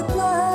goodbye.